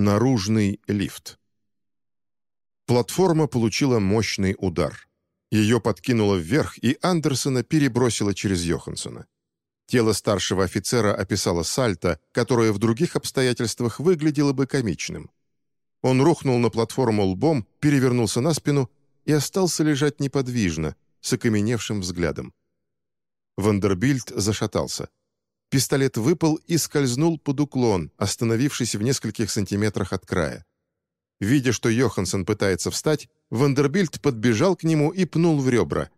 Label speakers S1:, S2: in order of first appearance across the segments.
S1: Наружный лифт. Платформа получила мощный удар. Ее подкинуло вверх, и Андерсона перебросило через Йоханссона. Тело старшего офицера описало сальто, которое в других обстоятельствах выглядело бы комичным. Он рухнул на платформу лбом, перевернулся на спину и остался лежать неподвижно, с окаменевшим взглядом. Вандербильд зашатался. Пистолет выпал и скользнул под уклон, остановившись в нескольких сантиметрах от края. Видя, что Йоханссон пытается встать, Вандербильд подбежал к нему и пнул в ребра.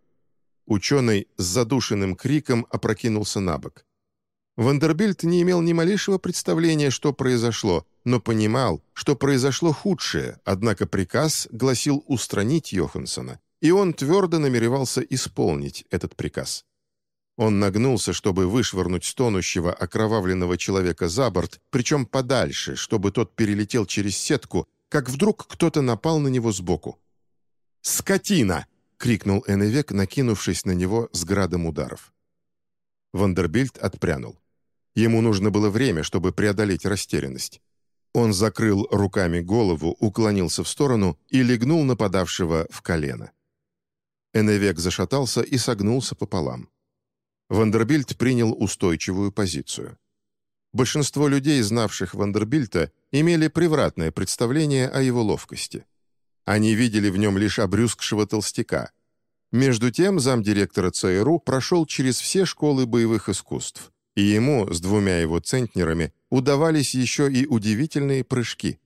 S1: Ученый с задушенным криком опрокинулся на бок. Вандербильд не имел ни малейшего представления, что произошло, но понимал, что произошло худшее, однако приказ гласил устранить Йоханссона, и он твердо намеревался исполнить этот приказ. Он нагнулся, чтобы вышвырнуть стонущего, окровавленного человека за борт, причем подальше, чтобы тот перелетел через сетку, как вдруг кто-то напал на него сбоку. «Скотина!» — крикнул Эннвек, накинувшись на него с градом ударов. Вандербильд отпрянул. Ему нужно было время, чтобы преодолеть растерянность. Он закрыл руками голову, уклонился в сторону и легнул нападавшего в колено. Эннвек зашатался и согнулся пополам. Вандербильд принял устойчивую позицию. Большинство людей, знавших Вандербильта, имели превратное представление о его ловкости. Они видели в нем лишь обрюзгшего толстяка. Между тем замдиректора ЦРУ прошел через все школы боевых искусств, и ему с двумя его центнерами удавались еще и удивительные прыжки.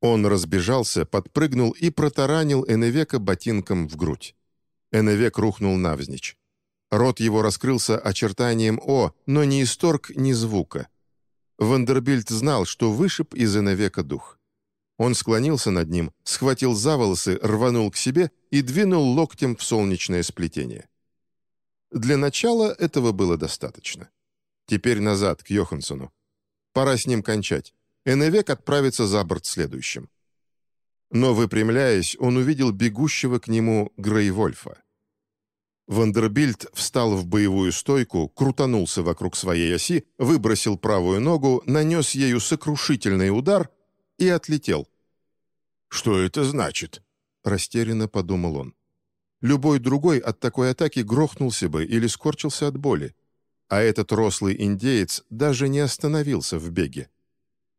S1: Он разбежался, подпрыгнул и протаранил Эневека ботинком в грудь. Эневек рухнул навзничь. Рот его раскрылся очертанием «О», но не исторг ни звука. Вандербильд знал, что вышиб из иновека дух. Он склонился над ним, схватил за волосы, рванул к себе и двинул локтем в солнечное сплетение. Для начала этого было достаточно. Теперь назад, к Йоханссону. Пора с ним кончать. Эневек отправится за борт следующим. Но, выпрямляясь, он увидел бегущего к нему Грейвольфа. Вандербильд встал в боевую стойку, крутанулся вокруг своей оси, выбросил правую ногу, нанес ею сокрушительный удар и отлетел. «Что это значит?» — растерянно подумал он. Любой другой от такой атаки грохнулся бы или скорчился от боли, а этот рослый индеец даже не остановился в беге.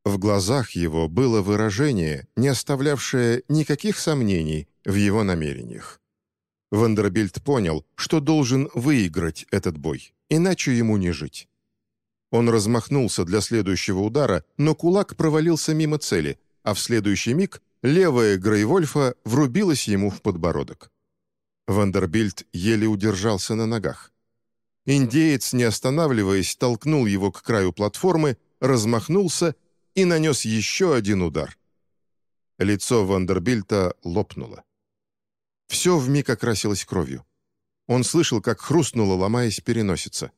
S1: В глазах его было выражение, не оставлявшее никаких сомнений в его намерениях. Вандербильд понял, что должен выиграть этот бой, иначе ему не жить. Он размахнулся для следующего удара, но кулак провалился мимо цели, а в следующий миг левая Грейвольфа врубилась ему в подбородок. Вандербильд еле удержался на ногах. Индеец, не останавливаясь, толкнул его к краю платформы, размахнулся и нанес еще один удар. Лицо Вандербильта лопнуло. Все вмиг окрасилось кровью. Он слышал, как хрустнуло, ломаясь переносица.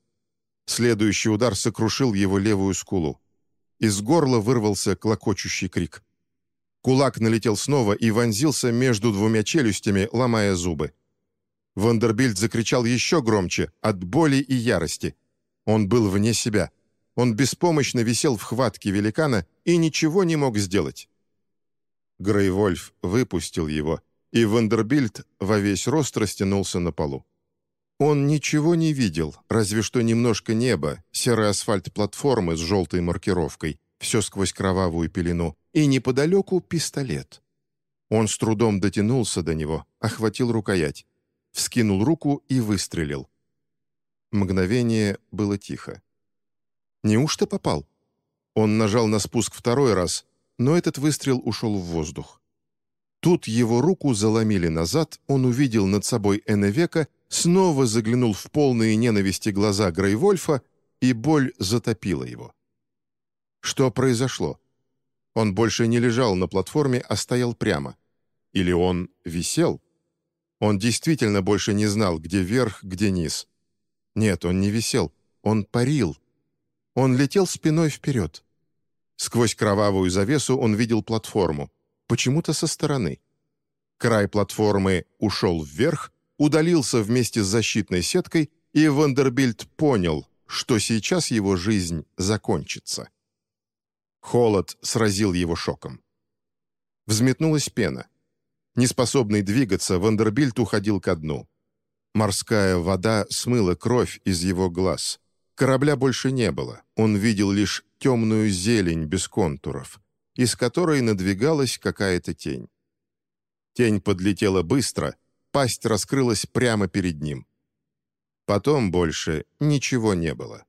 S1: Следующий удар сокрушил его левую скулу. Из горла вырвался клокочущий крик. Кулак налетел снова и вонзился между двумя челюстями, ломая зубы. Вандербильд закричал еще громче, от боли и ярости. Он был вне себя. Он беспомощно висел в хватке великана и ничего не мог сделать. Грейвольф выпустил его — и Вандербильд во весь рост растянулся на полу. Он ничего не видел, разве что немножко неба, серый асфальт платформы с желтой маркировкой, все сквозь кровавую пелену, и неподалеку пистолет. Он с трудом дотянулся до него, охватил рукоять, вскинул руку и выстрелил. Мгновение было тихо. Неужто попал? Он нажал на спуск второй раз, но этот выстрел ушел в воздух. Тут его руку заломили назад, он увидел над собой Эннвека, снова заглянул в полные ненависти глаза Грейвольфа, и боль затопила его. Что произошло? Он больше не лежал на платформе, а стоял прямо. Или он висел? Он действительно больше не знал, где верх, где низ. Нет, он не висел, он парил. Он летел спиной вперед. Сквозь кровавую завесу он видел платформу почему-то со стороны. Край платформы ушел вверх, удалился вместе с защитной сеткой, и Вандербильд понял, что сейчас его жизнь закончится. Холод сразил его шоком. Взметнулась пена. Неспособный двигаться, Вандербильт уходил ко дну. Морская вода смыла кровь из его глаз. Корабля больше не было, он видел лишь темную зелень без контуров, из которой надвигалась какая-то тень. Тень подлетела быстро, пасть раскрылась прямо перед ним. Потом больше ничего не было.